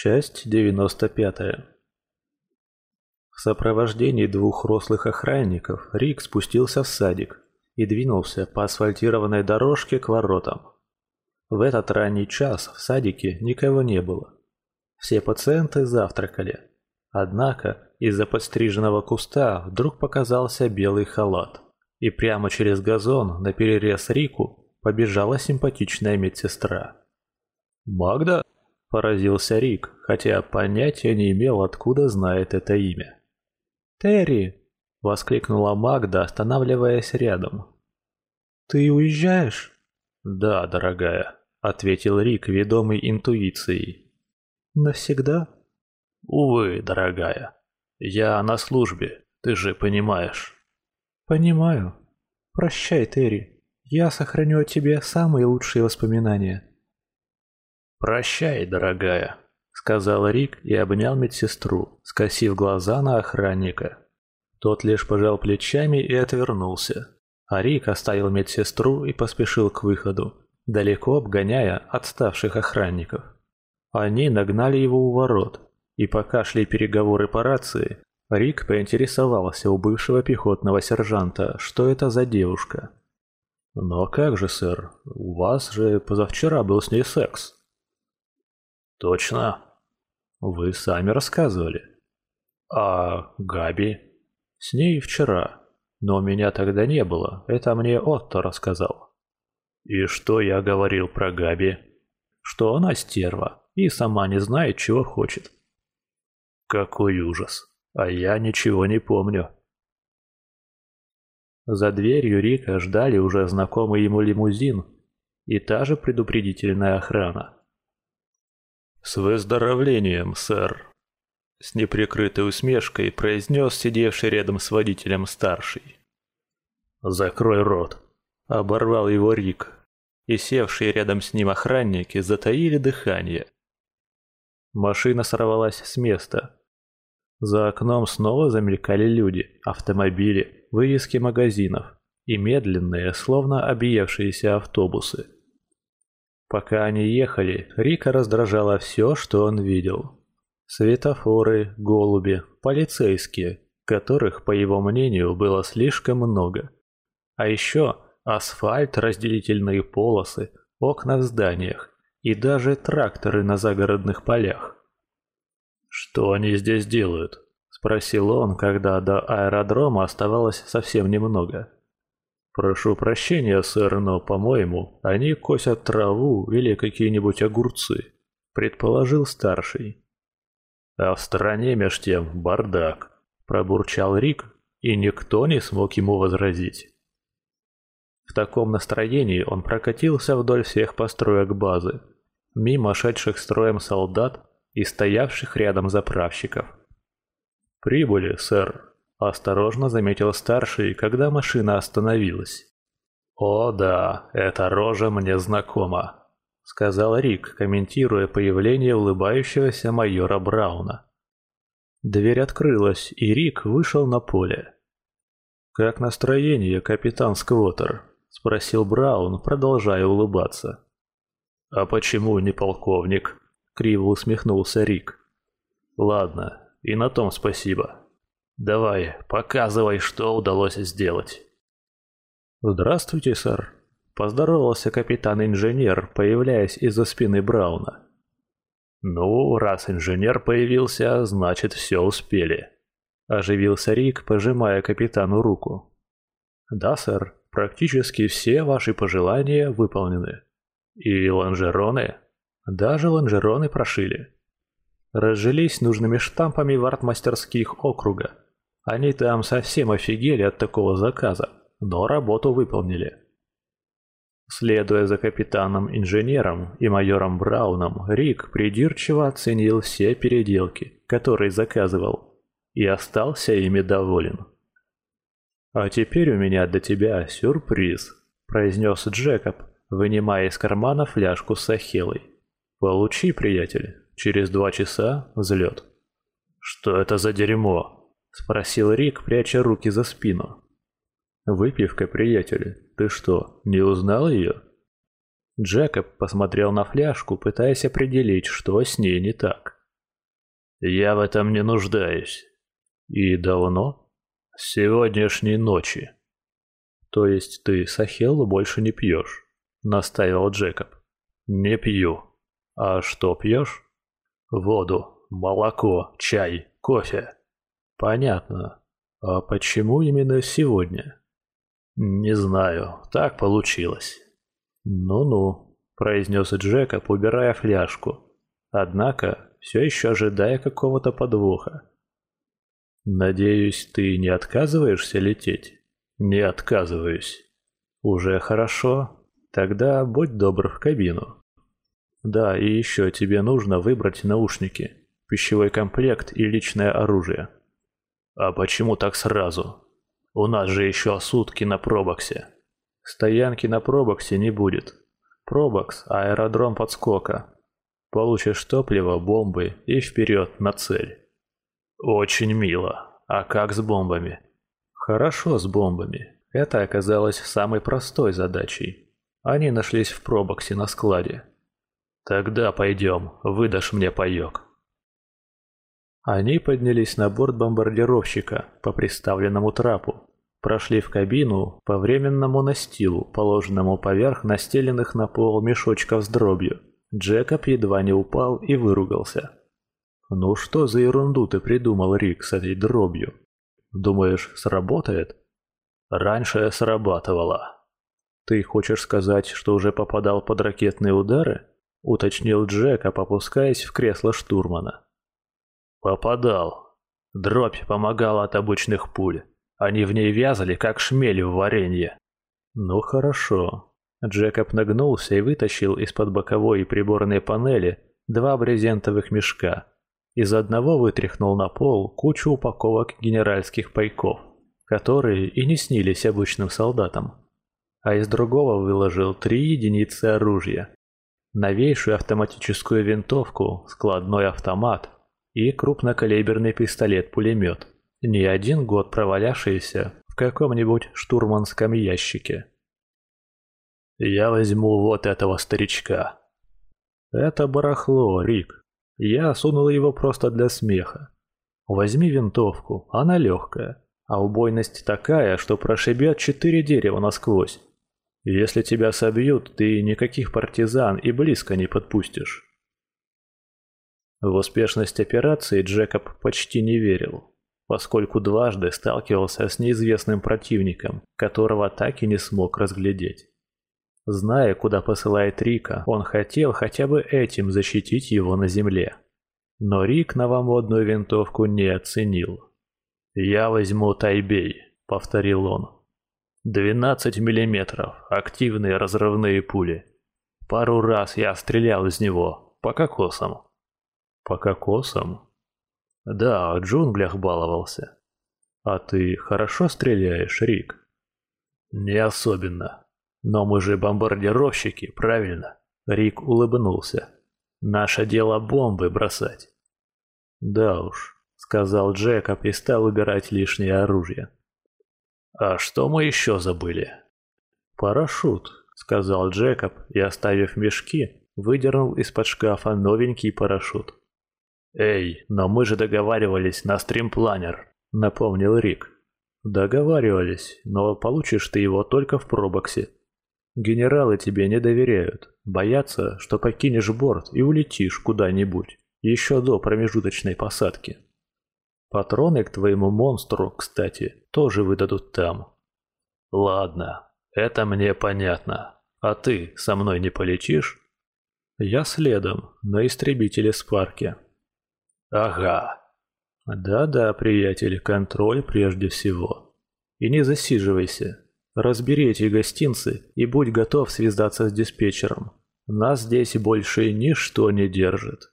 Часть 95. В сопровождении двух рослых охранников Рик спустился в садик и двинулся по асфальтированной дорожке к воротам. В этот ранний час в садике никого не было. Все пациенты завтракали. Однако из-за подстриженного куста вдруг показался белый халат, и прямо через газон на перерез Рику побежала симпатичная медсестра. «Магда?» – поразился Рик, хотя понятия не имел, откуда знает это имя. «Терри!» – воскликнула Магда, останавливаясь рядом. «Ты уезжаешь?» «Да, дорогая», – ответил Рик, ведомый интуицией. «Навсегда?» «Увы, дорогая. Я на службе, ты же понимаешь». «Понимаю. Прощай, Терри. Я сохраню о тебе самые лучшие воспоминания». «Прощай, дорогая», — сказал Рик и обнял медсестру, скосив глаза на охранника. Тот лишь пожал плечами и отвернулся. А Рик оставил медсестру и поспешил к выходу, далеко обгоняя отставших охранников. Они нагнали его у ворот, и пока шли переговоры по рации, Рик поинтересовался у бывшего пехотного сержанта, что это за девушка. «Но как же, сэр, у вас же позавчера был с ней секс», Точно? Вы сами рассказывали. А Габи? С ней вчера. Но меня тогда не было. Это мне Отто рассказал. И что я говорил про Габи? Что она стерва и сама не знает, чего хочет. Какой ужас. А я ничего не помню. За дверью Рика ждали уже знакомый ему лимузин и та же предупредительная охрана. «С выздоровлением, сэр!» С неприкрытой усмешкой произнес сидевший рядом с водителем старший. «Закрой рот!» – оборвал его Рик, и севшие рядом с ним охранники затаили дыхание. Машина сорвалась с места. За окном снова замелькали люди, автомобили, вывески магазинов и медленные, словно объевшиеся автобусы. Пока они ехали, Рика раздражало все, что он видел. Светофоры, голуби, полицейские, которых, по его мнению, было слишком много. А еще асфальт, разделительные полосы, окна в зданиях и даже тракторы на загородных полях. «Что они здесь делают?» – спросил он, когда до аэродрома оставалось совсем немного. «Прошу прощения, сэр, но, по-моему, они косят траву или какие-нибудь огурцы», — предположил старший. «А в стране меж тем бардак», — пробурчал Рик, и никто не смог ему возразить. В таком настроении он прокатился вдоль всех построек базы, мимо шедших строем солдат и стоявших рядом заправщиков. «Прибыли, сэр», Осторожно заметил старший, когда машина остановилась. «О да, эта рожа мне знакома», — сказал Рик, комментируя появление улыбающегося майора Брауна. Дверь открылась, и Рик вышел на поле. «Как настроение, капитан Сквотер?» — спросил Браун, продолжая улыбаться. «А почему не полковник?» — криво усмехнулся Рик. «Ладно, и на том спасибо». Давай, показывай, что удалось сделать. Здравствуйте, сэр. Поздоровался капитан-инженер, появляясь из-за спины Брауна. Ну, раз инженер появился, значит все успели. Оживился Рик, пожимая капитану руку. Да, сэр, практически все ваши пожелания выполнены. И лонжероны? Даже лонжероны прошили. Разжились нужными штампами в артмастерских округа. Они там совсем офигели от такого заказа, но работу выполнили. Следуя за капитаном-инженером и майором Брауном, Рик придирчиво оценил все переделки, которые заказывал, и остался ими доволен. «А теперь у меня для тебя сюрприз», – произнес Джекоб, вынимая из кармана фляжку с ахиллой. «Получи, приятель, через два часа взлет». «Что это за дерьмо?» Спросил Рик, пряча руки за спину. «Выпивка, приятель. Ты что, не узнал ее?» Джекоб посмотрел на фляжку, пытаясь определить, что с ней не так. Я в этом не нуждаюсь. И давно? С сегодняшней ночи. То есть ты сахелу больше не пьешь? Настаивал Джекоб. Не пью. А что пьешь? Воду, молоко, чай, кофе. Понятно. А почему именно сегодня? Не знаю, так получилось. Ну-ну, произнес Джекоб, убирая фляжку. Однако, все еще ожидая какого-то подвоха. Надеюсь, ты не отказываешься лететь? Не отказываюсь. Уже хорошо. Тогда будь добр в кабину. Да, и еще тебе нужно выбрать наушники, пищевой комплект и личное оружие. А почему так сразу? У нас же еще сутки на пробоксе. Стоянки на пробоксе не будет. Пробокс – аэродром подскока. Получишь топливо, бомбы и вперед на цель. Очень мило. А как с бомбами? Хорошо с бомбами. Это оказалось самой простой задачей. Они нашлись в пробоксе на складе. Тогда пойдем, выдашь мне паёк. Они поднялись на борт бомбардировщика по приставленному трапу, прошли в кабину по временному настилу, положенному поверх настеленных на пол мешочков с дробью. Джекоб едва не упал и выругался. «Ну что за ерунду ты придумал, Рик, с этой дробью? Думаешь, сработает?» «Раньше срабатывало». «Ты хочешь сказать, что уже попадал под ракетные удары?» — уточнил Джекоб, опускаясь в кресло штурмана. «Попадал. Дробь помогала от обычных пуль. Они в ней вязали, как шмели в варенье». «Ну хорошо». Джекоб нагнулся и вытащил из-под боковой и приборной панели два брезентовых мешка. Из одного вытряхнул на пол кучу упаковок генеральских пайков, которые и не снились обычным солдатам. А из другого выложил три единицы оружия. Новейшую автоматическую винтовку, складной автомат и крупнокалиберный пистолет-пулемет – не один год провалявшийся в каком-нибудь штурманском ящике. «Я возьму вот этого старичка». «Это барахло, Рик. Я сунул его просто для смеха. Возьми винтовку, она легкая, а убойность такая, что прошибет четыре дерева насквозь. Если тебя собьют, ты никаких партизан и близко не подпустишь». В успешность операции Джекоб почти не верил поскольку дважды сталкивался с неизвестным противником, которого так и не смог разглядеть. Зная, куда посылает Рика, он хотел хотя бы этим защитить его на земле. Но Рик новомодную винтовку не оценил. «Я возьму Тайбей», — повторил он. «12 миллиметров, активные разрывные пули. Пару раз я стрелял из него, по кокосам». «По кокосам?» Да, в джунглях баловался. А ты хорошо стреляешь, Рик? Не особенно. Но мы же бомбардировщики, правильно? Рик улыбнулся. Наше дело бомбы бросать. Да уж, сказал Джекоб и стал убирать лишнее оружие. А что мы еще забыли? Парашют, сказал Джекоб и, оставив мешки, выдернул из-под шкафа новенький парашют. «Эй, но мы же договаривались на стримпланер», — напомнил Рик. «Договаривались, но получишь ты его только в пробоксе. Генералы тебе не доверяют, боятся, что покинешь борт и улетишь куда-нибудь, еще до промежуточной посадки. Патроны к твоему монстру, кстати, тоже выдадут там». «Ладно, это мне понятно. А ты со мной не полетишь?» «Я следом, на истребителе Спарке», Ага. Да-да, приятель, контроль прежде всего. И не засиживайся. Разбери эти гостинцы и будь готов связаться с диспетчером. Нас здесь больше ничто не держит.